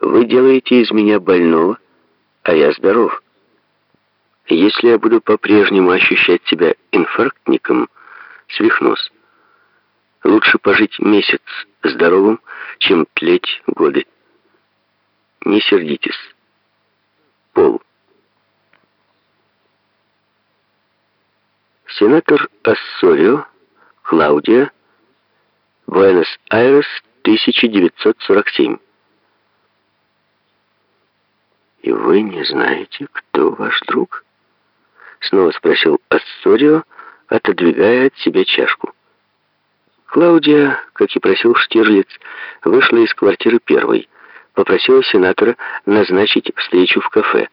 Вы делаете из меня больного, а я здоров. Если я буду по-прежнему ощущать себя инфарктником, свихнусь. Лучше пожить месяц здоровым, чем тлеть годы. Не сердитесь. Пол. Сенатор Ассорио, Клаудия, Буэнос-Айрес, 1947. «И вы не знаете, кто ваш друг?» Снова спросил Ассорио, отодвигая от себя чашку. Клаудия, как и просил Штирлиц, вышла из квартиры первой, попросила сенатора назначить встречу в кафе.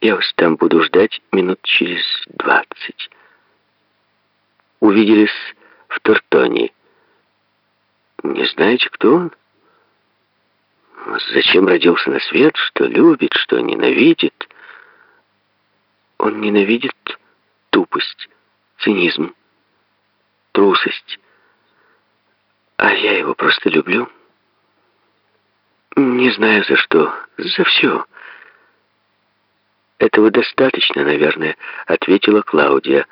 «Я вас там буду ждать минут через двадцать». Увиделись в Тортоне. Не знаете, кто он? Зачем родился на свет? Что любит, что ненавидит? Он ненавидит тупость, цинизм, трусость. А я его просто люблю. Не знаю за что, за все. Этого достаточно, наверное, ответила Клаудия.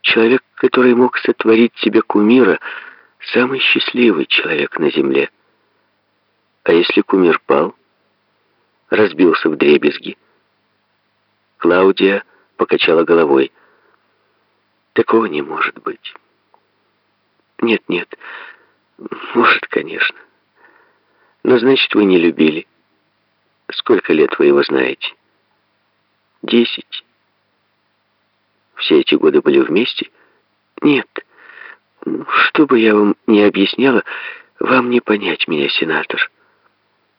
Человек, который мог сотворить себе кумира, самый счастливый человек на земле. А если кумир пал, разбился в дребезги? Клаудия покачала головой. Такого не может быть. Нет, нет, может, конечно. Но значит, вы не любили. Сколько лет вы его знаете? Десять. Все эти годы были вместе? Нет. Что бы я вам ни объясняла, вам не понять меня, сенатор.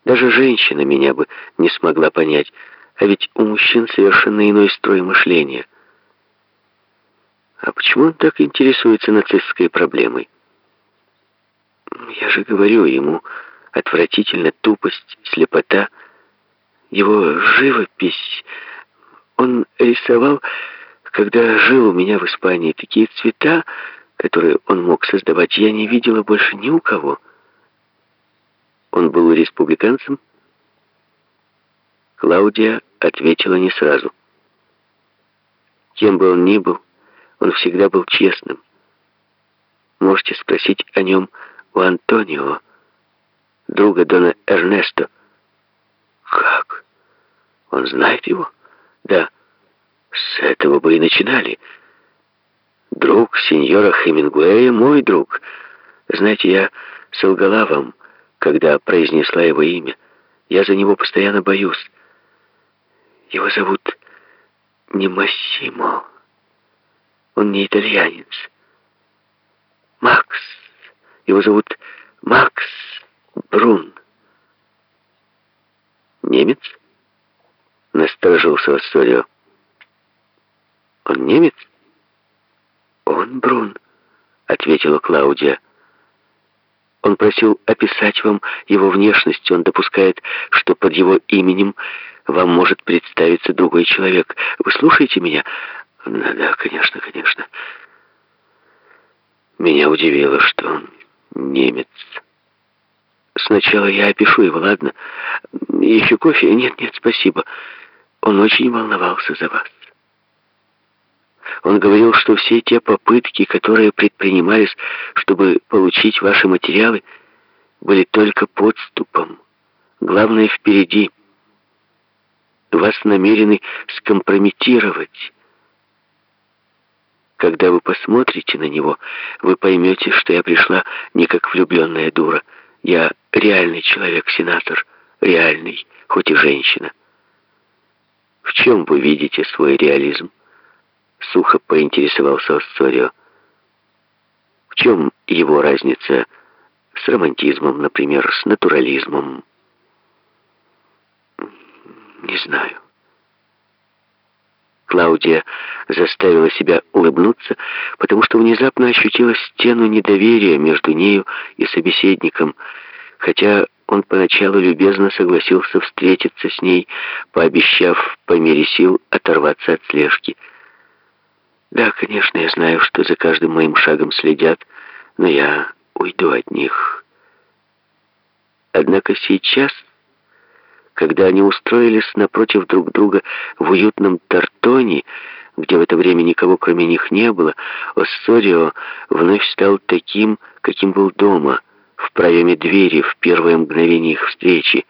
Даже женщина меня бы не смогла понять, а ведь у мужчин совершенно иной строй мышления. А почему он так интересуется нацистской проблемой? Я же говорю ему, отвратительно тупость, слепота, его живопись. Он рисовал, когда жил у меня в Испании, такие цвета, которые он мог создавать, я не видела больше ни у кого. Он был республиканцем? Клаудия ответила не сразу. Кем бы он ни был, он всегда был честным. Можете спросить о нем у Антонио, друга Дона Эрнесто. Как? Он знает его? Да. С этого бы и начинали. Друг сеньора Хемингуэя, мой друг. Знаете, я солгала вам, когда произнесла его имя. Я за него постоянно боюсь. Его зовут не Массимо. Он не итальянец. Макс. Его зовут Макс Брун. Немец? Насторожился Асторио. Он немец? «Он, Брун», — ответила Клаудия. «Он просил описать вам его внешность. Он допускает, что под его именем вам может представиться другой человек. Вы слушаете меня?» «Да, да, конечно, конечно». Меня удивило, что он немец. Сначала я опишу его, ладно? Еще кофе? Нет, нет, спасибо. Он очень волновался за вас. Он говорил, что все те попытки, которые предпринимались, чтобы получить ваши материалы, были только подступом. Главное впереди. Вас намерены скомпрометировать. Когда вы посмотрите на него, вы поймете, что я пришла не как влюбленная дура. Я реальный человек, сенатор, реальный, хоть и женщина. В чем вы видите свой реализм? Сухо поинтересовался Оссорио. В чем его разница с романтизмом, например, с натурализмом? Не знаю. Клаудия заставила себя улыбнуться, потому что внезапно ощутила стену недоверия между нею и собеседником, хотя он поначалу любезно согласился встретиться с ней, пообещав по мере сил оторваться от слежки. Да, конечно, я знаю, что за каждым моим шагом следят, но я уйду от них. Однако сейчас Когда они устроились напротив друг друга в уютном тартоне, где в это время никого кроме них не было, Оссорио вновь стал таким, каким был дома, в проеме двери в первое мгновение их встречи.